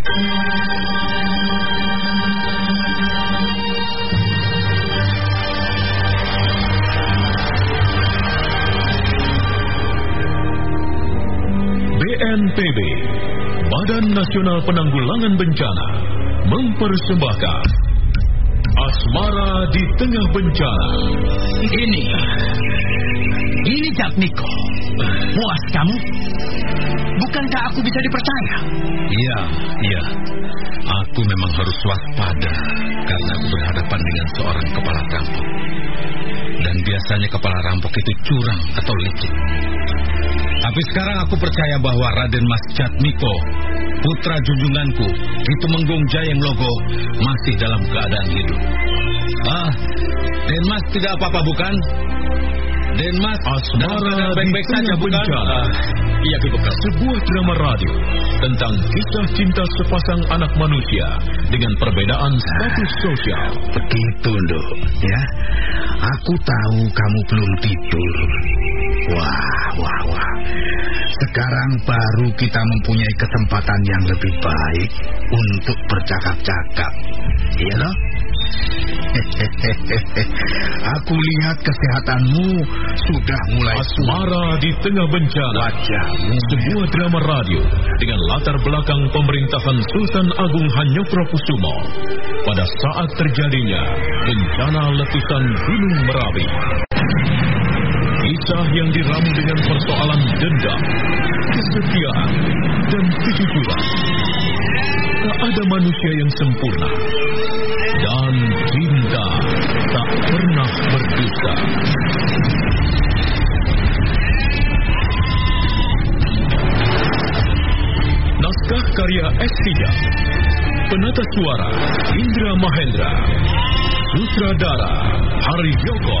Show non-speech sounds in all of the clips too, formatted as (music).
BNPB, Badan Nasional Penanggulangan Bencana, mempersembahkan Asmara di Tengah Bencana. Ini, ini Cap Niko. Puas kamu? Bukankah aku bisa dipercaya? Iya, iya. Aku memang harus waspada karena aku berhadapan dengan seorang kepala rampok. Dan biasanya kepala rampok itu curang atau licik. Tapi sekarang aku percaya bahwa Raden Mas Jatmiko, putra junjunganku, itu Tumenggung Jayeng Logo, masih dalam keadaan hidup. Ah, Den Mas tidak apa-apa bukan? Den Mas Asmara baik-baik saja bukan? bencana. Ah, iya, Bekal. Sebuah drama radio tentang kisah cinta sepasang anak manusia dengan perbedaan status sosial. Begitu, Nduk, ya. Aku tahu kamu belum tidur. Wah, wah, wah. Sekarang baru kita mempunyai kesempatan yang lebih baik untuk bercakap-cakap. Iya loh? (laughs) Aku lihat kesehatanmu sudah mulai Asmara di tengah bencana. Wajahmu Sebuah drama radio dengan latar belakang pemerintahan Sultan Agung Hanyokrokusumo pada saat terjadinya bencana letusan Gunung Merapi. Kisah yang diramu dengan persoalan dendam, kesetiaan, dan kejujuran. Tak ada manusia yang sempurna. Dan cinta tak pernah berdusta. Naskah karya S. Tijab. Penata suara Indra Mahendra. Sutradara Hari Yoko.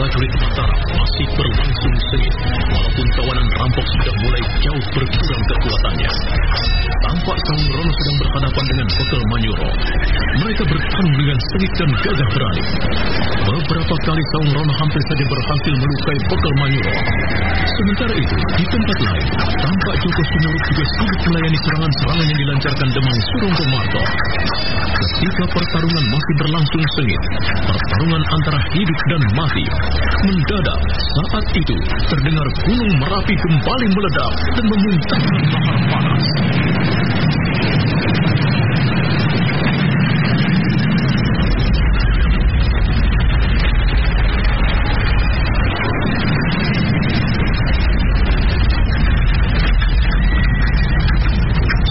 Prajurit Mataram masih berlangsung sengit, walaupun kawanan rampok sudah mulai jauh berkurang kekuatannya. Tampak Saung Rono sedang berhadapan dengan Hotel Manyuro. Mereka bertarung dengan sengit dan gagah berani. Beberapa kali Saung Rono hampir saja berhasil melukai Hotel Manyuro. Sementara itu, di tempat lain, tampak Sumuruk juga sibuk melayani serangan-serangan yang dilancarkan Demang Surongko Marto. Ketika pertarungan masih berlangsung sengit, pertarungan antara hidup dan mati. Mendadak, saat itu terdengar gunung Merapi kembali meledak dan memuntahkan lahar panas.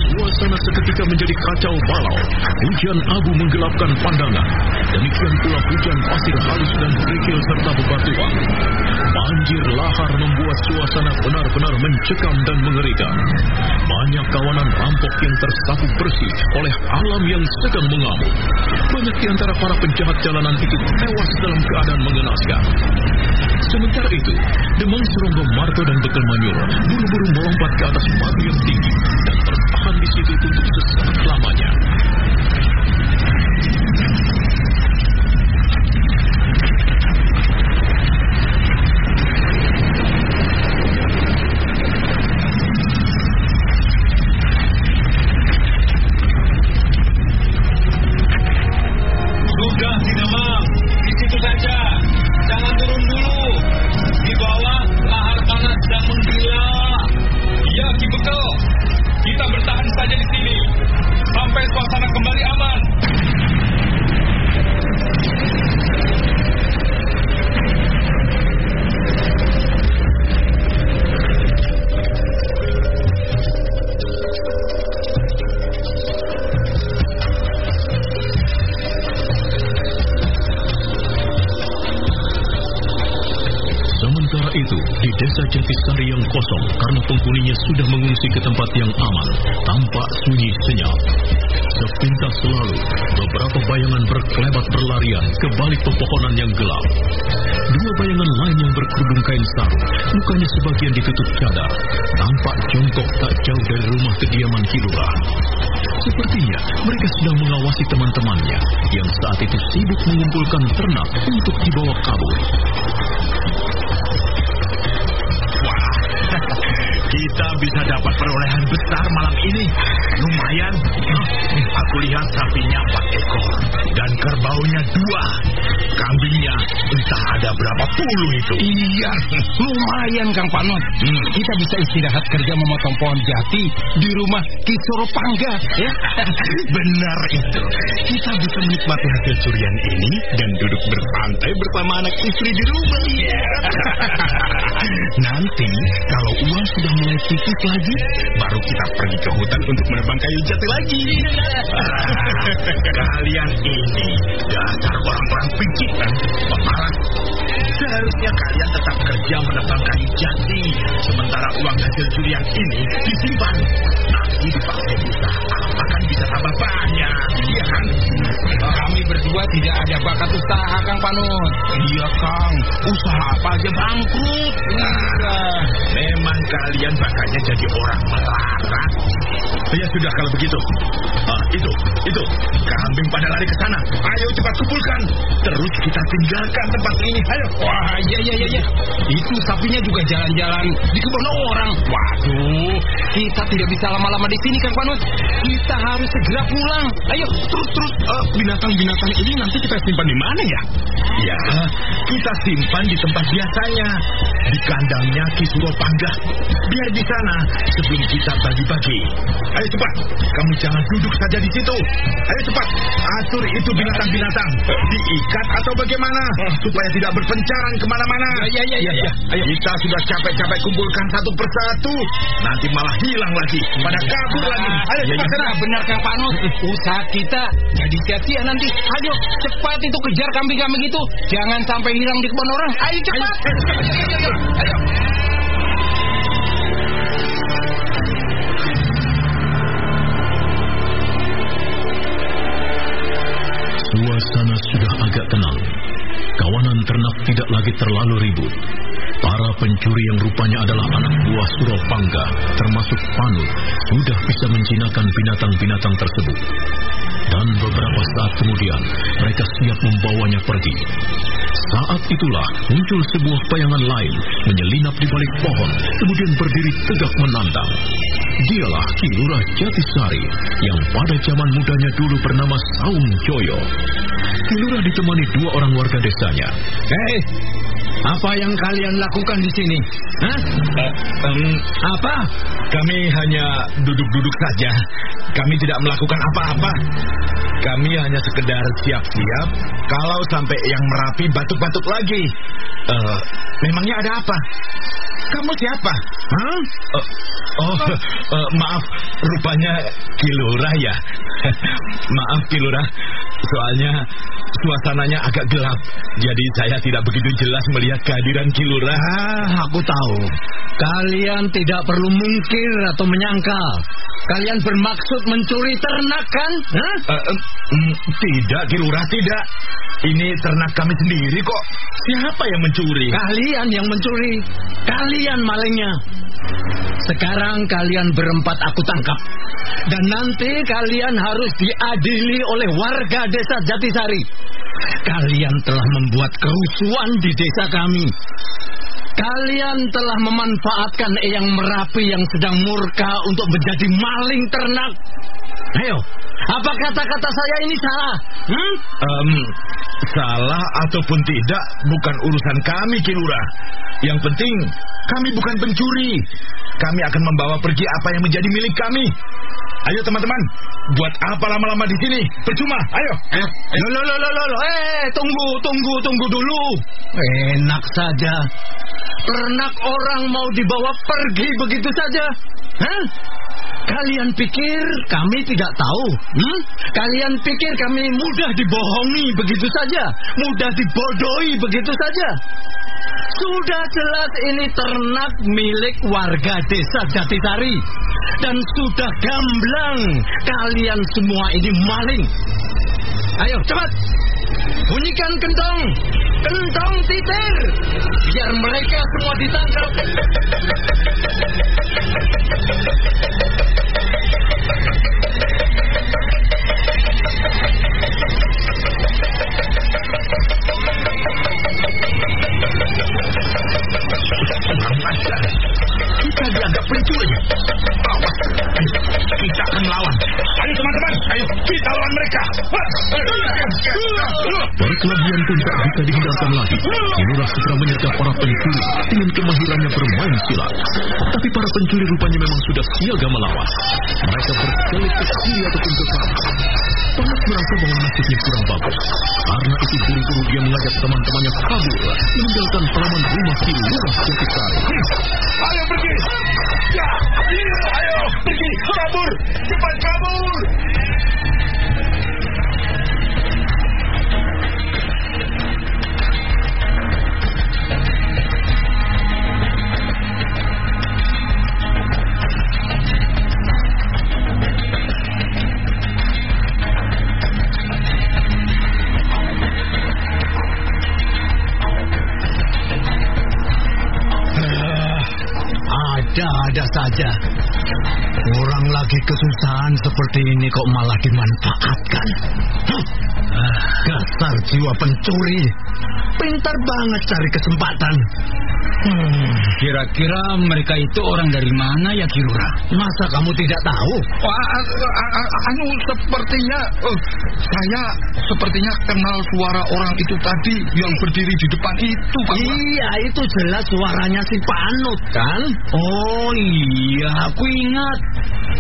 Suasana seketika menjadi kacau balau. Hujan abu menggelapkan pandangan. Demikian pula hujan pasir halus dan kerikil serta bebatuan. Banjir lahar membuat suasana benar-benar mencekam dan mengerikan. Banyak kawanan rampok yang tersapu bersih oleh alam yang sedang mengamuk. Banyak di antara para penjahat jalanan itu tewas dalam keadaan mengenaskan. Sementara itu, Demang Suronggo Marto dan Bekel Manyuro buru-buru melompat ke atas batu yang tinggi dan tertahan di situ untuk sesaat lamanya. Penghuninya sudah mengungsi ke tempat yang aman, tampak sunyi senyap. Sepintas selalu, beberapa bayangan berkelebat berlarian ke balik pepohonan yang gelap. Dua bayangan lain yang berkerudung kain sarung, mukanya sebagian ditutup cadar, tampak jongkok tak jauh dari rumah kediaman Kilurah. Sepertinya mereka sedang mengawasi teman-temannya yang saat itu sibuk mengumpulkan ternak untuk dibawa kabur. Kita bisa dapat perolehan besar malam ini. Lumayan. Aku lihat sapinya empat ekor dan kerbaunya dua. Kambingnya entah ada berapa puluh itu. Iya, lumayan Kang Panut. Hmm. Kita bisa istirahat kerja memotong pohon jati di rumah Kisoro Pangga, ya. (laughs) Benar itu. Kita bisa menikmati hasil curian ini dan duduk bersantai bersama anak istri di rumah. (laughs) Nanti kalau uang sudah mulai tipis lagi, baru kita pergi ke hutan untuk menebang kayu jati lagi. Kalian ini dasar orang-orang pikiran, pemalas. Seharusnya kalian tetap kerja menebang kayu jati, sementara uang hasil curian ini disimpan. Nanti dipakai usaha, akan bisa tambah banyak. Iya kan? Kami berdua tidak ada bakat usaha, Kang Panut. Iya Kang, usaha apa aja bangkrut. Nah, memang kalian bakatnya jadi orang melarat. Ya sudah kalau begitu. Ah, itu, itu. Kambing pada lari ke sana. Ayo cepat kumpulkan. Terus kita tinggalkan tempat ini. Ayo. Wah, iya, iya, iya, iya. Itu sapinya juga jalan-jalan di kebun orang. Waduh, kita tidak bisa lama-lama di sini, Kang Panut. Kita harus segera pulang. Ayo, Terus terus eh, binatang-binatang ini nanti kita simpan di mana ya? Ya, kita simpan di tempat biasanya, di kandangnya Kisuro Pangga. Biar di sana sebelum kita bagi-bagi. Ayo cepat, kamu jangan duduk saja di situ. Ayo cepat, atur itu binatang-binatang. Diikat atau bagaimana supaya tidak berpencaran ke mana-mana. Ya, ya, ya, ya. Ayo. Kita sudah capek-capek kumpulkan satu persatu. Nanti malah hilang lagi. Pada kabur lagi. Ayo Ya, cepat ya, sana. benar Kang Panut. Usaha kita jadi sia-sia nanti. Ayo, cepat itu kejar kambing-kambing itu. Jangan sampai hilang di kebun orang. Ayo cepat. Ayo, ayo. Suasana sudah agak tenang. Kawanan ternak tidak lagi terlalu ribut. Para pencuri yang rupanya adalah anak buah Suropangga, termasuk Panut, sudah bisa menjinakkan binatang-binatang tersebut. Dan beberapa saat kemudian, mereka siap membawanya pergi. Saat itulah muncul sebuah bayangan lain menyelinap di balik pohon, kemudian berdiri tegak menantang. Dialah Kilurah Jatisari yang pada zaman mudanya dulu bernama Saung Joyo. Kilurah ditemani dua orang warga desanya. Hei, apa yang kalian lakukan di sini? Hah? apa? Kami hanya duduk-duduk saja. Kami tidak melakukan apa-apa. Kami hanya sekedar siap-siap kalau sampai yang merapi batuk-batuk lagi. Eh, memangnya ada apa? Kamu siapa? Hah? Eh, oh, (laughs) eh, maaf, rupanya Kilurah ya. (laughs) maaf Kilurah, soalnya suasananya agak gelap. Jadi saya tidak begitu jelas melihat kehadiran Kilurah. Ah, aku tahu. Kalian tidak perlu mungkir atau menyangkal. Kalian bermaksud mencuri ternak kan? Hah? Mm, tidak, Kilurah, tidak. Ini ternak kami sendiri kok. Siapa yang mencuri? Kalian yang mencuri. Kalian malingnya. Sekarang kalian berempat aku tangkap. Dan nanti kalian harus diadili oleh warga desa Jatisari. Kalian telah membuat kerusuhan di desa kami. Kalian telah memanfaatkan Eyang Merapi yang sedang murka untuk menjadi maling ternak. Ayo, apa kata-kata saya ini salah? Hmm? Em, salah ataupun tidak bukan urusan kami, Kilurah. Yang penting, kami bukan pencuri. Kami akan membawa pergi apa yang menjadi milik kami. Ayo teman-teman, buat apa lama-lama di sini? Percuma, ayo. Eh, lo, lo, lo, lo, lo, lo. eh, tunggu, tunggu, tunggu dulu. Enak saja. Ternak orang mau dibawa pergi begitu saja. Hah? Kalian pikir kami tidak tahu? Hmm? Kalian pikir kami mudah dibohongi begitu saja? Mudah dibodohi begitu saja? Sudah jelas ini ternak milik warga desa Jatisari. Dan sudah gamblang kalian semua ini maling. Ayo cepat Bunyikan kentong Kentong titir Biar mereka semua ditangkap pencuri. Awas. Kita akan melawan. Ayo teman-teman. Ayo kita lawan mereka. Perkelahian pun tak bisa dihindarkan lagi. Kilurah segera menyergap para pencuri dengan kemahirannya bermain silat. Tapi para pencuri rupanya memang sudah siaga melawan. Mereka berkelit ke kiri ataupun ke kanan. Thomas merasa bahwa nasibnya kurang bagus. Karena itu buru-buru dia mengajak teman-temannya kabur, meninggalkan halaman rumah Kilurah Jatisari. Ayo pergi. Ya, iya, ayo pergi. Kabur. Cepat kabur. Seperti ini kok malah dimanfaatkan. Huh. Ah, Dasar jiwa pencuri. Pintar banget cari kesempatan. Hmm, Kira-kira mereka itu orang dari mana ya Kirura? masa kamu tidak tahu? Wah, anu sepertinya eh, saya sepertinya kenal suara orang itu tadi yang berdiri di depan itu, Pak. Iya, itu jelas suaranya si Panut kan? Oh iya, aku ingat.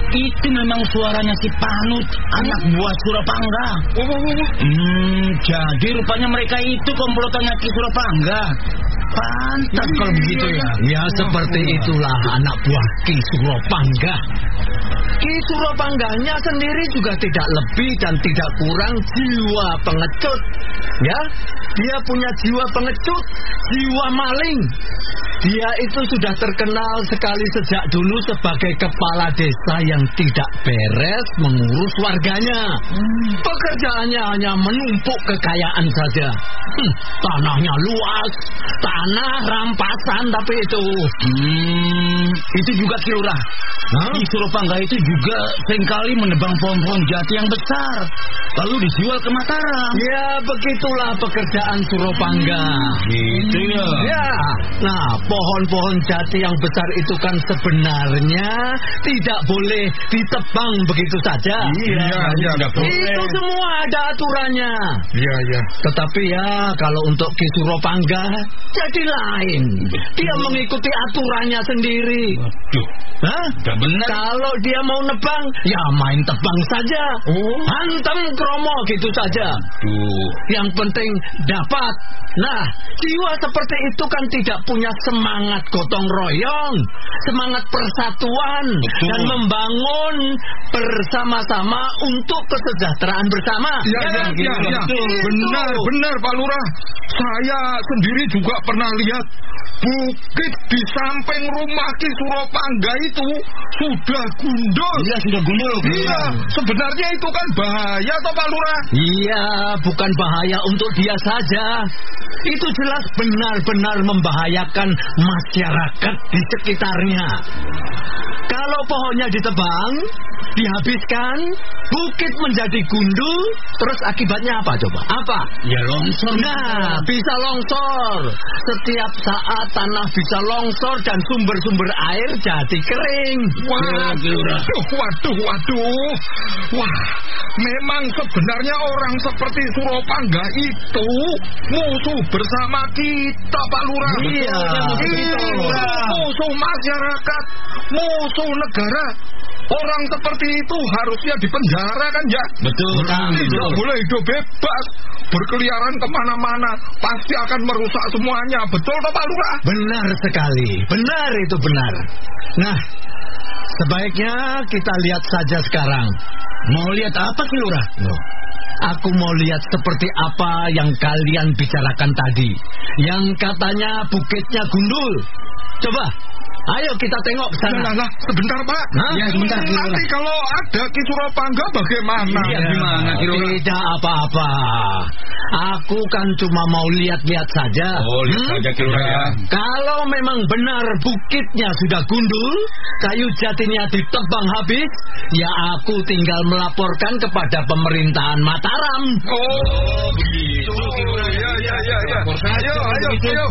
Itu memang suaranya si Panut, anak buah Surapangga. Oh, oh, oh. Hmm, jadi rupanya mereka itu komplotannya Ki Surapangga. Pantas kalau begitu ya. Ya seperti itulah anak buah Ki Suropangga. Ki Suropangganya sendiri juga tidak lebih dan tidak kurang jiwa pengecut. Ya, dia punya jiwa pengecut, jiwa maling. Dia itu sudah terkenal sekali sejak dulu sebagai kepala desa yang tidak beres mengurus warganya. Pekerjaannya hanya menumpuk kekayaan saja. Hmm, tanahnya luas, tanah rampasan tapi itu. Hmm, itu juga Kirura. Hah? Ki Surapangga itu juga sering kali menebang pohon-pohon jati yang besar. Lalu dijual ke Mataram. Ya, begitulah pekerjaan Suropangga. Gitu ya. Ya, nah pohon-pohon jati yang besar itu kan sebenarnya tidak boleh ditebang begitu saja. Iya, iya, boleh. Itu semua ada aturannya. Iya, iya. Tetapi ya kalau untuk Ki Suropangga jadi lain. Dia mengikuti aturannya sendiri. Hah? gak benar. Kalau dia mau nebang, ya main tebang saja. Oh. Hantam kromo gitu saja. Duh, Yang penting dapat. Nah, jiwa seperti itu kan tidak punya semangat gotong royong, semangat persatuan, Betul. dan membangun bersama-sama untuk kesejahteraan bersama. Iya, iya, kan? iya, iya. Betul. Benar, benar Pak Lurah. Saya sendiri juga pernah lihat bukit di samping rumah Ki Suropangga itu sudah gundul. iya sudah gundul. Iya, sebenarnya itu kan bahaya toh Pak Lurah. Iya, bukan bahaya untuk dia saja. Itu jelas benar-benar membahayakan masyarakat di sekitarnya. Kalau pohonnya ditebang, dihabiskan, bukit menjadi gundul, terus akibatnya apa coba? Apa? Ya longsor. Nah, bisa longsor. Setiap saat tanah bisa longsor dan sumber-sumber air jadi kering. Waduh, waduh, waduh. Wah, memang sebenarnya orang seperti Suropangga itu musuh bersama kita, Pak Lurah. Iya, Iya, musuh masyarakat, musuh negara. Orang seperti itu harusnya dipenjara kan ya? Betul. Tidak Betul. boleh hidup bebas, berkeliaran ke mana-mana, pasti akan merusak semuanya. Betul toh Pak Lurah? Benar sekali, benar itu benar. Nah, sebaiknya kita lihat saja sekarang. Mau lihat apa Ki Lurah? Loh, Aku mau lihat seperti apa yang kalian bicarakan tadi. Yang katanya bukitnya gundul. Coba, ayo kita tengok sana. Lah, lah, sebentar Pak. Hah? Ya, sebentar, Nanti kalau ada Ki Surapangga bagaimana? Iya, gimana? Tidak apa-apa. Aku kan cuma mau lihat-lihat saja. Oh, lihat Hmm? saja Ki Lurah ya. Kalau memang benar bukitnya sudah gundul, kayu jatinya ditebang habis, ya aku tinggal melaporkan kepada pemerintahan Mataram. Oh, begitu. Ya, ya, ya, ya. Saja Ayo, kalau ayo,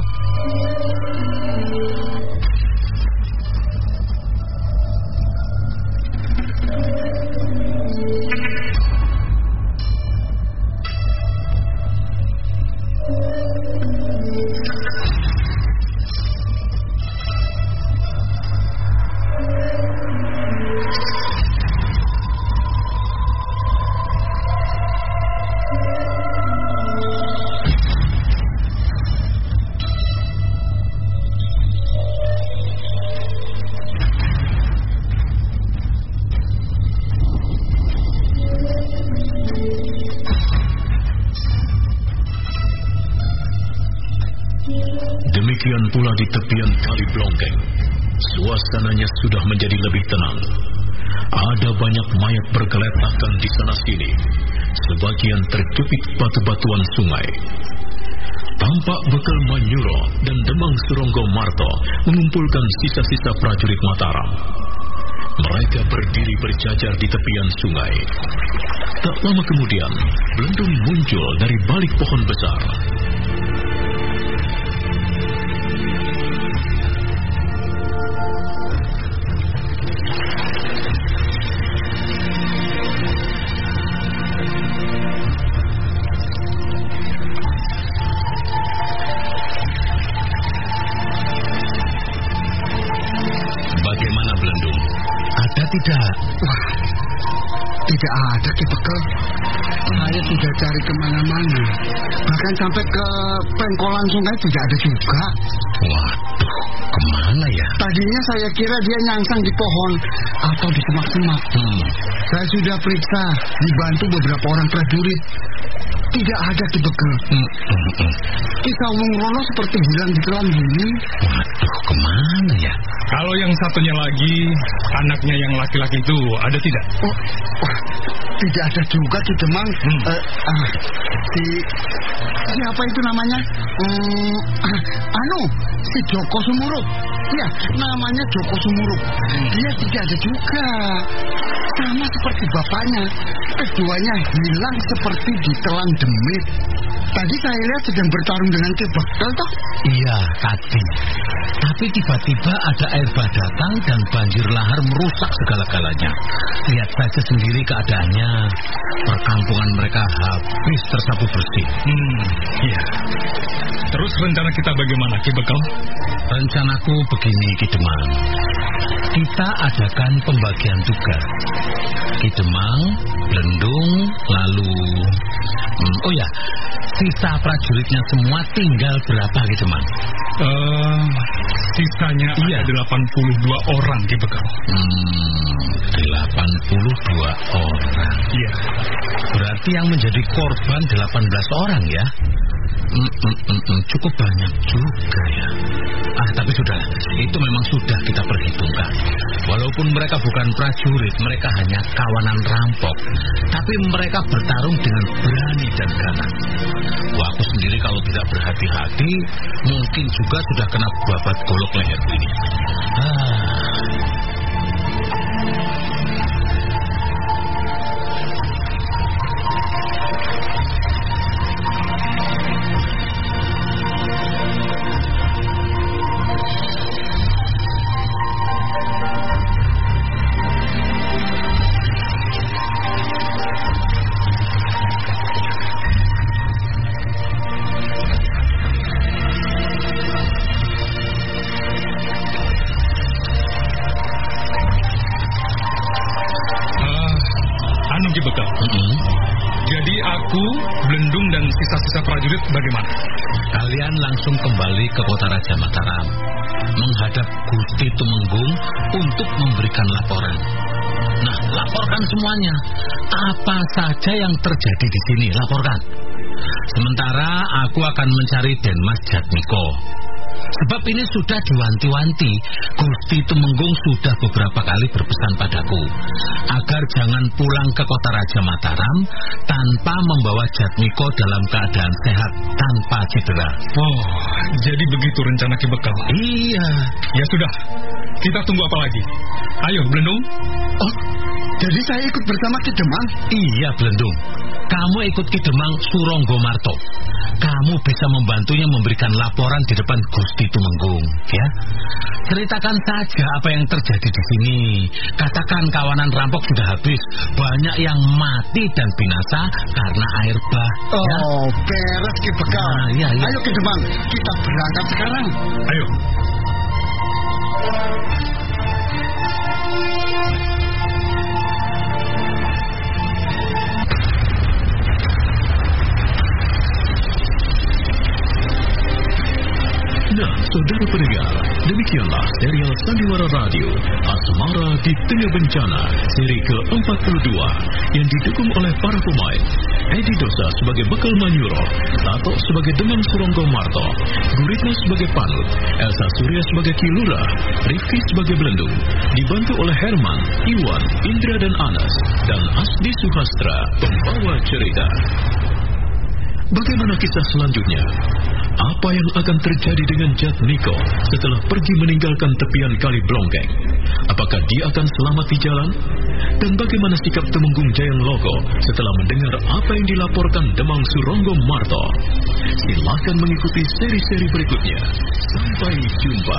Terjepit batu-batuan sungai. Tampak bekal Manyuro dan Demang Suronggo Marto mengumpulkan sisa-sisa prajurit Mataram. Mereka berdiri berjajar di tepian sungai. Tak lama kemudian, Belendung muncul dari balik pohon besar. Bahkan sampai ke pengkolan sungai tidak ada juga. Waduh, ke mana ya? Tadinya saya kira dia nyangsang di pohon atau di semak-semak. Hmm, Saya sudah periksa, dibantu beberapa orang prajurit. Tidak ada Bekel. hmm, hmm, hmm. Kisah Wong Rono seperti hilang di telan bumi. Waduh, ke mana ya? Kalau yang satunya lagi, anaknya yang laki-laki itu ada tidak? Oh, wah, tidak ada juga Ki Demang. Hmm. Eh, ah, si siapa itu namanya? Hmm, ah, anu, si Joko Sumuruk. Ya, namanya Joko Sumuruk. Dia tidak ada juga. Sama seperti bapaknya. Keduanya hilang seperti ditelan demit. Tadi saya lihat sedang bertarung dengan Ki Bekal toh. Iya, tadi. Tapi tiba-tiba ada air bah datang dan banjir lahar merusak segala-galanya. Lihat saja sendiri keadaannya. Perkampungan mereka habis tersapu bersih. Hmm, iya. Terus rencana kita bagaimana, Ki Bekal? Rencanaku begini, Ki Demang. Kita adakan pembagian tugas. Ki Demang, Belendung, lalu... Hmm, oh ya, sisa prajuritnya semua tinggal berapa, Ki Demang? Eh, sisanya Iya. ada 82 orang, Ki Bekal. Hmm, 82 orang. Iya. Berarti yang menjadi korban 18 orang ya? Cukup banyak juga ya. Ah, tapi sudah, itu memang sudah kita perhitungkan. Walaupun mereka bukan prajurit, mereka hanya kawanan rampok. Tapi mereka bertarung dengan berani dan ganas. Wah, aku sendiri kalau tidak berhati-hati, mungkin juga sudah kena babat golok leher ini. Ah, langsung kembali ke kota Raja Mataram menghadap Gusti Tumenggung untuk memberikan laporan. Nah, laporkan semuanya. Apa saja yang terjadi di sini, laporkan. Sementara aku akan mencari Denmas Jatmiko. Sebab ini sudah diwanti-wanti. Gusti Tumenggung sudah beberapa kali berpesan padaku agar jangan pulang ke kota Raja Mataram tanpa membawa Jatmiko dalam keadaan sehat tanpa cedera. Oh, jadi begitu rencana Ki Bekal. Iya. Ya sudah, kita tunggu apa lagi? Ayo, Belendung. Oh, jadi saya ikut bersama Ki Demang? Iya, Belendung. Kamu ikut Ki Demang Suronggo Marto. Kamu bisa membantunya memberikan laporan di depan Gusti Tumenggung, ya. Ceritakan saja apa yang terjadi di sini. Katakan kawanan rampok sudah habis, banyak yang mati dan binasa karena air bah. ya. Oh, beres Ki Bekal. Nah, iya, iya. Ayo Ki Demang, kita berangkat sekarang. Ayo. Saudara pendengar, demikianlah serial Sandiwara Radio Asmara di Tengah Bencana seri ke-42 yang didukung oleh para pemain Edi Dosa sebagai Bekal Manyuro, Tato sebagai Demang Suronggo Marto, Guritno sebagai Panut, Elsa Surya sebagai Kilura, Rifki sebagai Belendung, dibantu oleh Herman, Iwan, Indra dan Anas, dan Asdi Suhastra, pembawa cerita. Bagaimana kisah selanjutnya? Apa yang akan terjadi dengan Jatmiko setelah pergi meninggalkan tepian kali Blongkeng? Apakah dia akan selamat di jalan? Dan bagaimana sikap Temenggung Jayang Loko setelah mendengar apa yang dilaporkan Demang Suronggo Marto? Silakan mengikuti seri-seri berikutnya. Sampai jumpa.